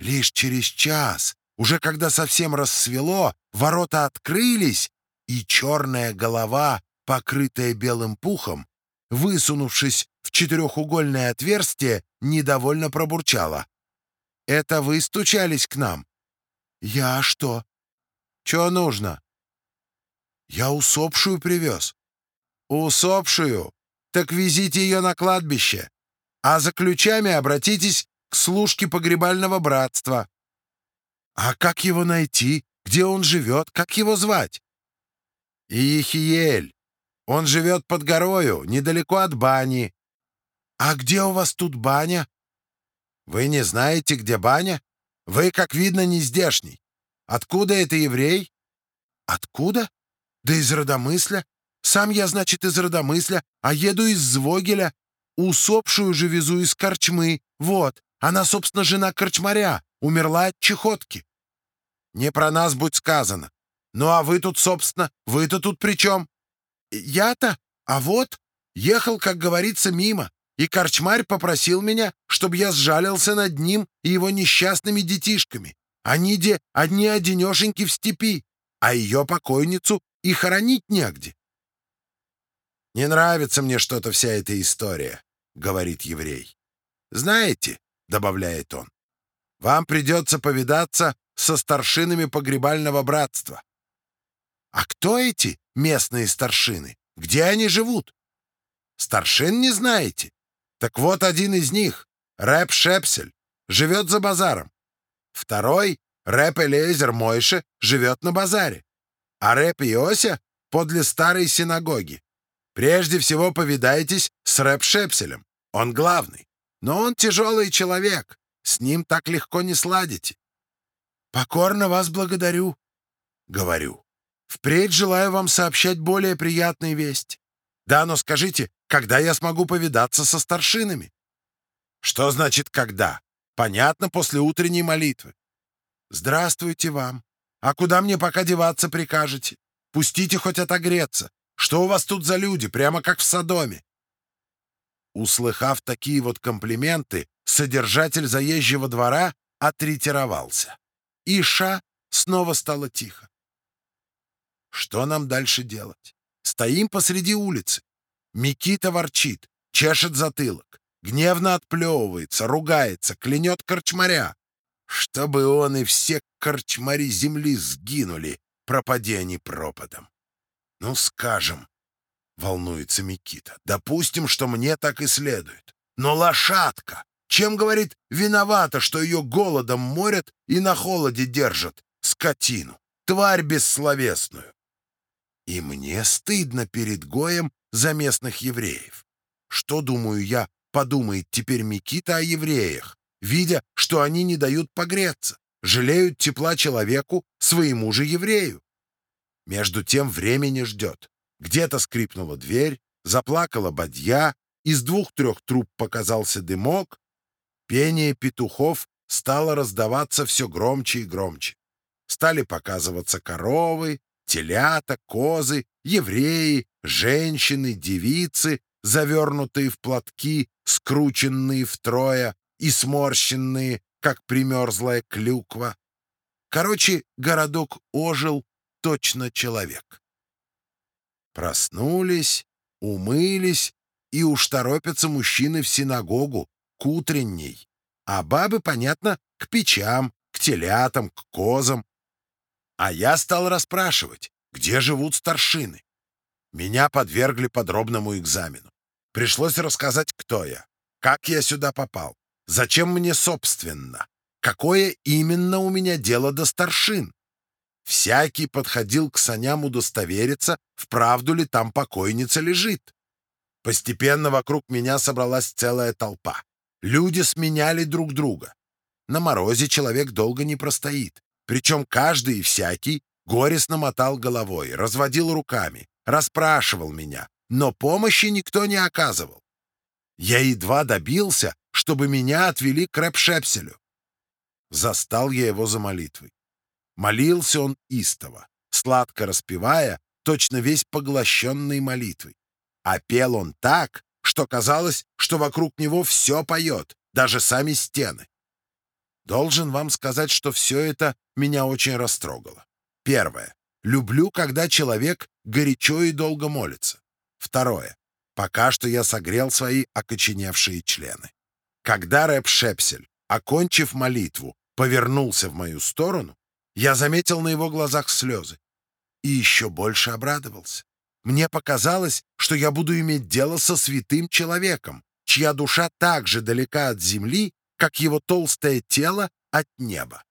Лишь через час, уже когда совсем рассвело, ворота открылись, и черная голова, покрытая белым пухом, высунувшись в четырехугольное отверстие, недовольно пробурчала. «Это вы стучались к нам?» «Я что?» «Чё нужно?» «Я усопшую привез». «Усопшую? Так везите ее на кладбище. А за ключами обратитесь к служке погребального братства». «А как его найти? Где он живет? Как его звать?» «Иехиель. Он живет под горою, недалеко от бани». «А где у вас тут баня?» «Вы не знаете, где баня? Вы, как видно, не здешний. Откуда это еврей?» «Откуда? Да из Родомысля. Сам я, значит, из Родомысля, а еду из Звогеля. Усопшую же везу из Корчмы. Вот, она, собственно, жена Корчмаря, умерла от чехотки». «Не про нас будь сказано. Ну а вы тут, собственно, вы-то тут при чем?» «Я-то? А вот, ехал, как говорится, мимо, и корчмарь попросил меня, чтобы я сжалился над ним и его несчастными детишками. Они де одни-одинешеньки в степи, а ее покойницу и хоронить негде». «Не нравится мне что-то вся эта история», — говорит еврей. «Знаете», — добавляет он, — «вам придется повидаться со старшинами погребального братства. А кто эти местные старшины? Где они живут? Старшин не знаете? Так вот один из них, Рэп Шепсель, живет за базаром. Второй, Рэп Элейзер Мойше, живет на базаре. А Рэп Иося подле старой синагоги. Прежде всего повидайтесь с Рэп Шепселем. Он главный. Но он тяжелый человек. С ним так легко не сладите. «Покорно вас благодарю», — говорю. Впредь желаю вам сообщать более приятные вести. Да, но скажите, когда я смогу повидаться со старшинами? Что значит «когда»? Понятно, после утренней молитвы. Здравствуйте вам. А куда мне пока деваться прикажете? Пустите хоть отогреться. Что у вас тут за люди, прямо как в Содоме? Услыхав такие вот комплименты, содержатель заезжего двора отретировался. Иша снова стало тихо. Что нам дальше делать? Стоим посреди улицы. Микита ворчит, чешет затылок, гневно отплевывается, ругается, клянет корчмаря. Чтобы он и все корчмари земли сгинули, пропади они пропадом. Ну, скажем, волнуется Микита, допустим, что мне так и следует. Но лошадка, чем, говорит, виновата, что ее голодом морят и на холоде держат, скотину, тварь бессловесную. И мне стыдно перед Гоем за местных евреев. Что, думаю я, подумает теперь Микита о евреях, видя, что они не дают погреться, жалеют тепла человеку, своему же еврею. Между тем времени ждет. Где-то скрипнула дверь, заплакала бадья, из двух-трех труб показался дымок, пение петухов стало раздаваться все громче и громче. Стали показываться коровы, телята, козы, евреи, женщины, девицы, завернутые в платки, скрученные втрое и сморщенные, как примерзлая клюква. Короче, городок ожил точно человек. Проснулись, умылись, и уж торопятся мужчины в синагогу, к утренней, а бабы, понятно, к печам, к телятам, к козам, а я стал расспрашивать, где живут старшины. Меня подвергли подробному экзамену. Пришлось рассказать, кто я, как я сюда попал, зачем мне собственно, какое именно у меня дело до старшин. Всякий подходил к саням удостовериться, вправду ли там покойница лежит. Постепенно вокруг меня собралась целая толпа. Люди сменяли друг друга. На морозе человек долго не простоит. Причем каждый и всякий горестно мотал головой, разводил руками, расспрашивал меня, но помощи никто не оказывал. Я едва добился, чтобы меня отвели к Рэпшепселю. Застал я его за молитвой. Молился он истово, сладко распевая, точно весь поглощенный молитвой. А пел он так, что казалось, что вокруг него все поет, даже сами стены. Должен вам сказать, что все это меня очень растрогало. Первое. Люблю, когда человек горячо и долго молится. Второе. Пока что я согрел свои окоченевшие члены. Когда рэп Шепсель, окончив молитву, повернулся в мою сторону, я заметил на его глазах слезы и еще больше обрадовался. Мне показалось, что я буду иметь дело со святым человеком, чья душа так же далека от земли, как его толстое тело от неба.